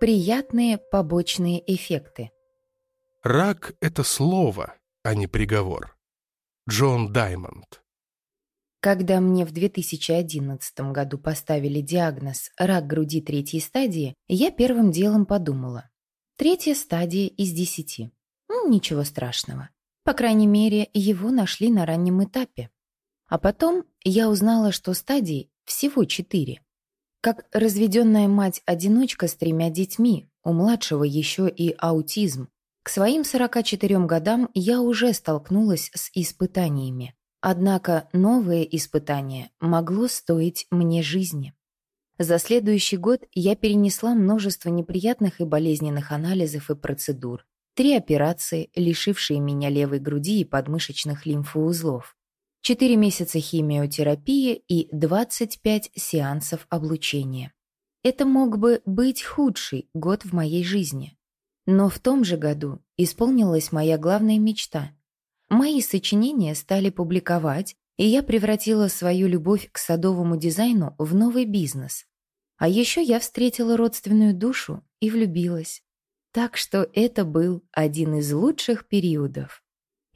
Приятные побочные эффекты. Рак – это слово, а не приговор. Джон Даймонд. Когда мне в 2011 году поставили диагноз «рак груди третьей стадии», я первым делом подумала. Третья стадия из десяти. Ну, ничего страшного. По крайней мере, его нашли на раннем этапе. А потом я узнала, что стадий всего четыре. Как разведенная мать-одиночка с тремя детьми, у младшего еще и аутизм. К своим 44 годам я уже столкнулась с испытаниями. Однако новое испытание могло стоить мне жизни. За следующий год я перенесла множество неприятных и болезненных анализов и процедур. Три операции, лишившие меня левой груди и подмышечных лимфоузлов. 4 месяца химиотерапии и 25 сеансов облучения. Это мог бы быть худший год в моей жизни. Но в том же году исполнилась моя главная мечта. Мои сочинения стали публиковать, и я превратила свою любовь к садовому дизайну в новый бизнес. А еще я встретила родственную душу и влюбилась. Так что это был один из лучших периодов.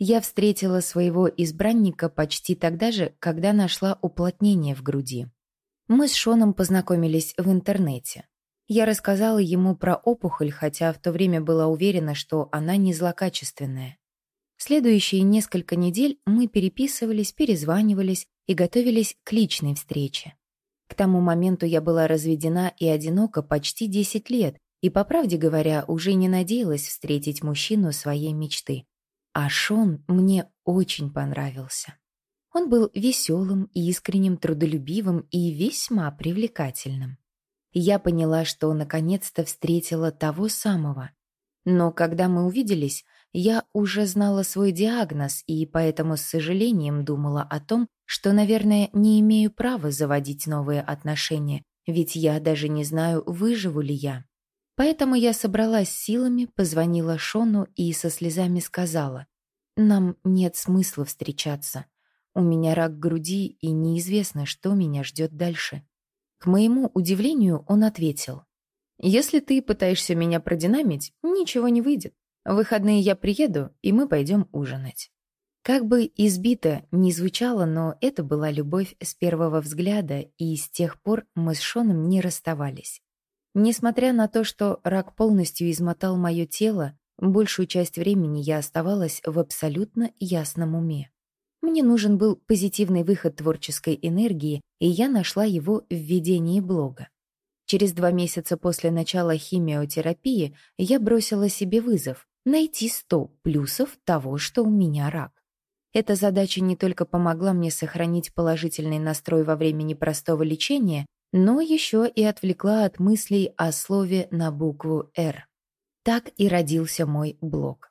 Я встретила своего избранника почти тогда же, когда нашла уплотнение в груди. Мы с Шоном познакомились в интернете. Я рассказала ему про опухоль, хотя в то время была уверена, что она не злокачественная. Следующие несколько недель мы переписывались, перезванивались и готовились к личной встрече. К тому моменту я была разведена и одинока почти 10 лет, и, по правде говоря, уже не надеялась встретить мужчину своей мечты. А Шон мне очень понравился. Он был веселым, искренним, трудолюбивым и весьма привлекательным. Я поняла, что наконец-то встретила того самого. Но когда мы увиделись, я уже знала свой диагноз и поэтому с сожалением думала о том, что, наверное, не имею права заводить новые отношения, ведь я даже не знаю, выживу ли я. Поэтому я собралась силами, позвонила Шону и со слезами сказала, «Нам нет смысла встречаться. У меня рак груди, и неизвестно, что меня ждет дальше». К моему удивлению он ответил, «Если ты пытаешься меня продинамить, ничего не выйдет. В выходные я приеду, и мы пойдем ужинать». Как бы избито не звучало, но это была любовь с первого взгляда, и с тех пор мы с Шоном не расставались. Несмотря на то, что рак полностью измотал мое тело, большую часть времени я оставалась в абсолютно ясном уме. Мне нужен был позитивный выход творческой энергии, и я нашла его в ведении блога. Через два месяца после начала химиотерапии я бросила себе вызов — найти 100 плюсов того, что у меня рак. Эта задача не только помогла мне сохранить положительный настрой во время непростого лечения, но еще и отвлекла от мыслей о слове на букву «Р». Так и родился мой блог.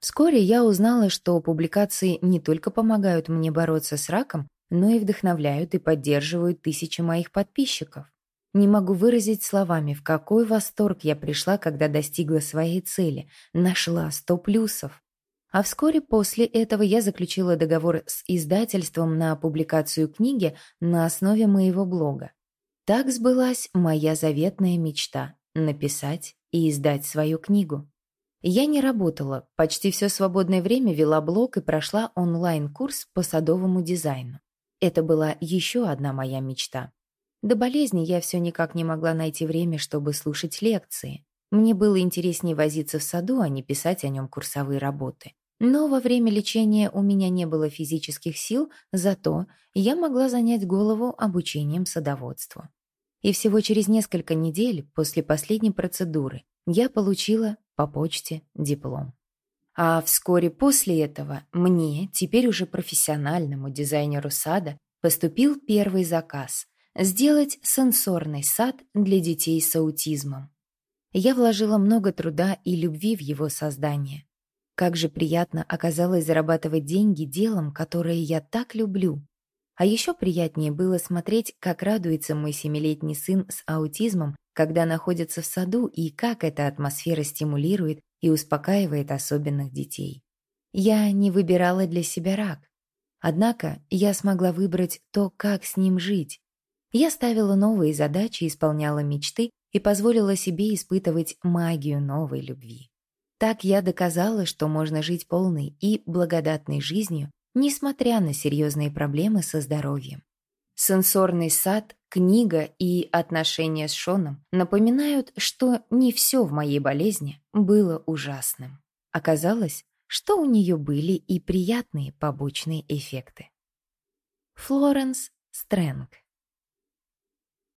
Вскоре я узнала, что публикации не только помогают мне бороться с раком, но и вдохновляют и поддерживают тысячи моих подписчиков. Не могу выразить словами, в какой восторг я пришла, когда достигла своей цели, нашла 100 плюсов. А вскоре после этого я заключила договор с издательством на публикацию книги на основе моего блога. Так сбылась моя заветная мечта — написать и издать свою книгу. Я не работала, почти все свободное время вела блог и прошла онлайн-курс по садовому дизайну. Это была еще одна моя мечта. До болезни я все никак не могла найти время, чтобы слушать лекции. Мне было интереснее возиться в саду, а не писать о нем курсовые работы. Но во время лечения у меня не было физических сил, зато я могла занять голову обучением садоводству. И всего через несколько недель после последней процедуры я получила по почте диплом. А вскоре после этого мне, теперь уже профессиональному дизайнеру сада, поступил первый заказ – сделать сенсорный сад для детей с аутизмом. Я вложила много труда и любви в его создание. Как же приятно оказалось зарабатывать деньги делом, которое я так люблю. А еще приятнее было смотреть, как радуется мой семилетний сын с аутизмом, когда находится в саду, и как эта атмосфера стимулирует и успокаивает особенных детей. Я не выбирала для себя рак. Однако я смогла выбрать то, как с ним жить. Я ставила новые задачи, исполняла мечты и позволила себе испытывать магию новой любви. Так я доказала, что можно жить полной и благодатной жизнью, несмотря на серьезные проблемы со здоровьем. Сенсорный сад, книга и отношения с Шоном напоминают, что не все в моей болезни было ужасным. Оказалось, что у нее были и приятные побочные эффекты. Флоренс Стрэнг